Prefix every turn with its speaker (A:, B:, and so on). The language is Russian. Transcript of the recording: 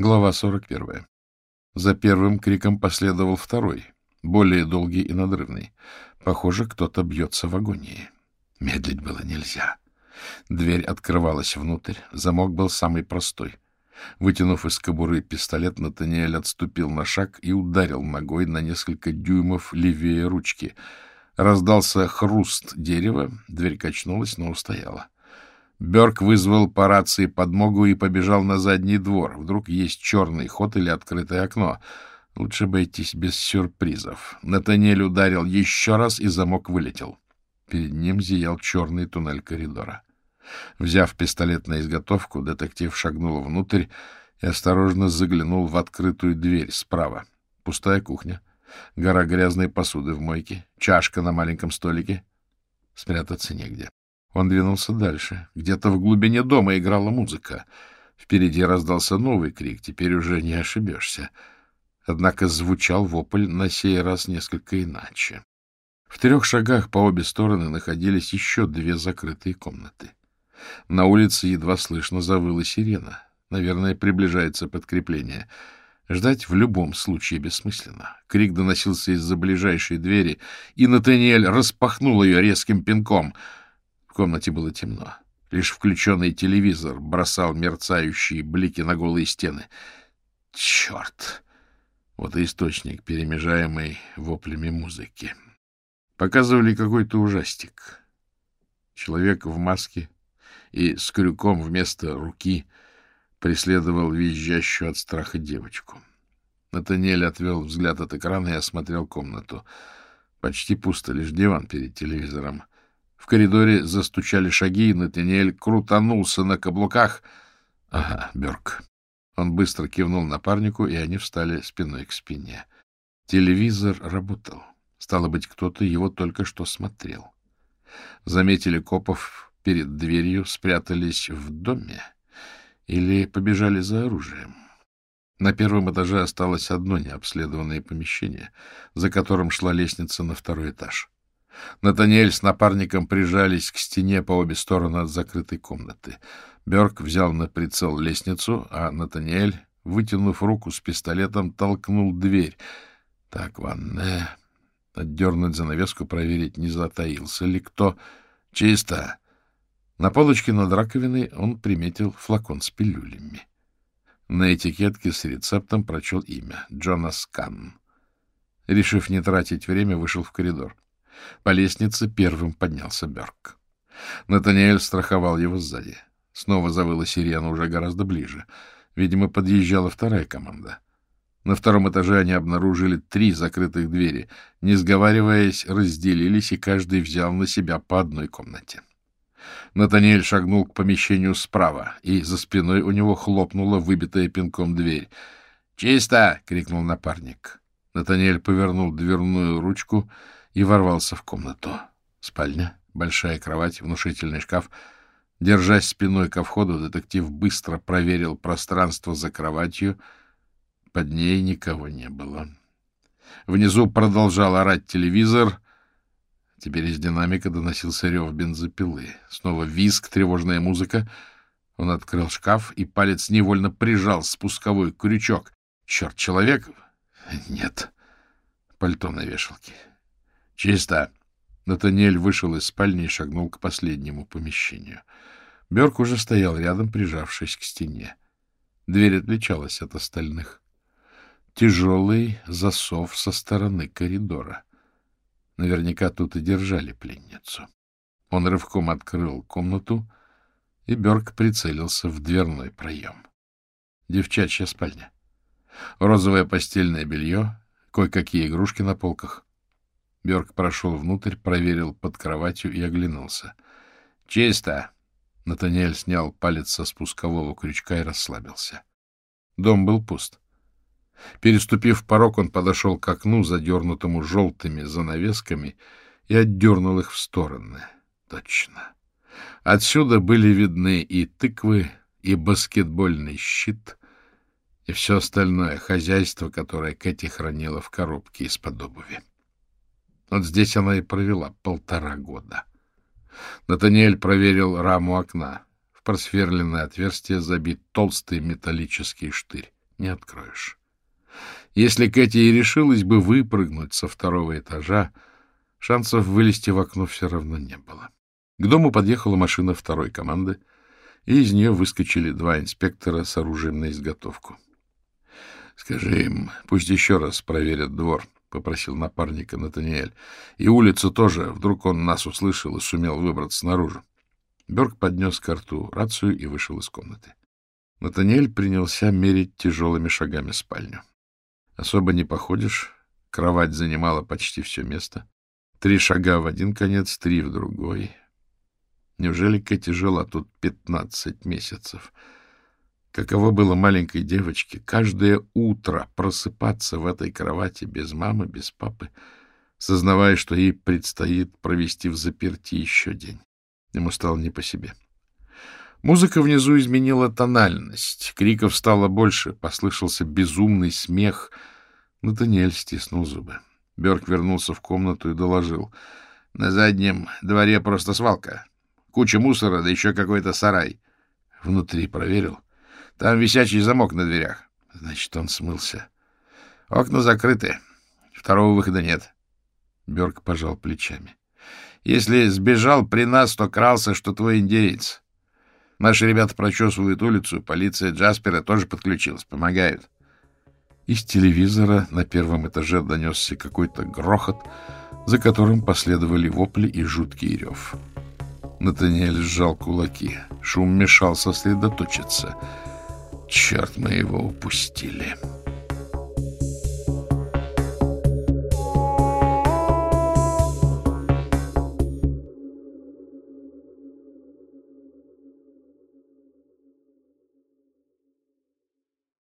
A: Глава 41. За первым криком последовал второй, более долгий и надрывный. Похоже, кто-то бьется в агонии. Медлить было нельзя. Дверь открывалась внутрь, замок был самый простой. Вытянув из кобуры пистолет, Натаниэль отступил на шаг и ударил ногой на несколько дюймов левее ручки. Раздался хруст дерева, дверь качнулась, но устояла. Берг вызвал по рации подмогу и побежал на задний двор. Вдруг есть черный ход или открытое окно. Лучше обойтись без сюрпризов. Натаниэль ударил еще раз, и замок вылетел. Перед ним зиял черный туннель коридора. Взяв пистолет на изготовку, детектив шагнул внутрь и осторожно заглянул в открытую дверь справа. Пустая кухня, гора грязной посуды в мойке, чашка на маленьком столике. Спрятаться негде. Он двинулся дальше. Где-то в глубине дома играла музыка. Впереди раздался новый крик, теперь уже не ошибешься. Однако звучал вопль на сей раз несколько иначе. В трех шагах по обе стороны находились еще две закрытые комнаты. На улице едва слышно завыла сирена. Наверное, приближается подкрепление. Ждать в любом случае бессмысленно. Крик доносился из-за ближайшей двери, и Натаниэль распахнул ее резким пинком — комнате было темно. Лишь включенный телевизор бросал мерцающие блики на голые стены. Черт! Вот и источник, перемежаемый воплями музыки. Показывали какой-то ужастик. Человек в маске и с крюком вместо руки преследовал визжащую от страха девочку. Натаниэль отвел взгляд от экрана и осмотрел комнату. Почти пусто, лишь диван перед телевизором — в коридоре застучали шаги, и Натаниэль крутанулся на каблуках. Ага, Бёрк. Он быстро кивнул напарнику, и они встали спиной к спине. Телевизор работал. Стало быть, кто-то его только что смотрел. Заметили копов перед дверью, спрятались в доме или побежали за оружием. На первом этаже осталось одно необследованное помещение, за которым шла лестница на второй этаж. Натаниэль с напарником прижались к стене по обе стороны от закрытой комнаты. Берг взял на прицел лестницу, а Натаниэль, вытянув руку с пистолетом, толкнул дверь. Так, ванная. Отдернуть занавеску, проверить, не затаился ли кто. Чисто. На полочке над раковиной он приметил флакон с пилюлями. На этикетке с рецептом прочел имя — Джонас Канн. Решив не тратить время, вышел в коридор. По лестнице первым поднялся Берг. Натаниэль страховал его сзади. Снова завыла сирена уже гораздо ближе. Видимо, подъезжала вторая команда. На втором этаже они обнаружили три закрытых двери. Не сговариваясь, разделились, и каждый взял на себя по одной комнате. Натаниэль шагнул к помещению справа, и за спиной у него хлопнула выбитая пинком дверь. «Чисто!» — крикнул напарник. Натаниэль повернул дверную ручку — и ворвался в комнату. Спальня, большая кровать, внушительный шкаф. Держась спиной ко входу, детектив быстро проверил пространство за кроватью. Под ней никого не было. Внизу продолжал орать телевизор. Теперь из динамика доносился рев бензопилы. Снова визг, тревожная музыка. Он открыл шкаф, и палец невольно прижал спусковой крючок. Черт, человек? Нет. Пальто на вешалке. «Чисто!» Натаниэль вышел из спальни и шагнул к последнему помещению. Берг уже стоял рядом, прижавшись к стене. Дверь отличалась от остальных. Тяжелый засов со стороны коридора. Наверняка тут и держали пленницу. Он рывком открыл комнату, и Берг прицелился в дверной проем. Девчачья спальня. Розовое постельное белье, кое-какие игрушки на полках. Бёрк прошел внутрь, проверил под кроватью и оглянулся. «Чисто!» Натаниэль снял палец со спускового крючка и расслабился. Дом был пуст. Переступив порог, он подошел к окну, задернутому желтыми занавесками, и отдернул их в стороны. Точно. Отсюда были видны и тыквы, и баскетбольный щит, и все остальное хозяйство, которое Кэти хранила в коробке из-под обуви. Вот здесь она и провела полтора года. Натаниэль проверил раму окна. В просверленное отверстие забит толстый металлический штырь. не откроешь. Если Кэти и решилась бы выпрыгнуть со второго этажа, шансов вылезти в окно все равно не было. К дому подъехала машина второй команды, и из нее выскочили два инспектора с оружием на изготовку. — Скажи им, пусть еще раз проверят двор, — попросил напарника Натаниэль. — И улицу тоже, вдруг он нас услышал и сумел выбраться наружу. Берг поднес к рту рацию и вышел из комнаты. Натаниэль принялся мерить тяжелыми шагами спальню. Особо не походишь, кровать занимала почти все место. Три шага в один конец, три в другой. Неужели Кэти жила тут пятнадцать месяцев? Каково было маленькой девочке каждое утро просыпаться в этой кровати без мамы, без папы, сознавая, что ей предстоит провести в заперти еще день. Ему стало не по себе. Музыка внизу изменила тональность, криков стало больше, послышался безумный смех. Натаниэль стиснул зубы. Берг вернулся в комнату и доложил. — На заднем дворе просто свалка. Куча мусора, да еще какой-то сарай. Внутри проверил. Там висячий замок на дверях. Значит, он смылся. Окна закрыты. Второго выхода нет. Берг пожал плечами. Если сбежал при нас, то крался, что твой индеец. Наши ребята прочесывают улицу, полиция Джаспера тоже подключилась, помогают. Из телевизора на первом этаже донесся какой-то грохот, за которым последовали вопли и жуткий рев. Натаниэль сжал кулаки. Шум мешал сосредоточиться. Черт, мы его упустили.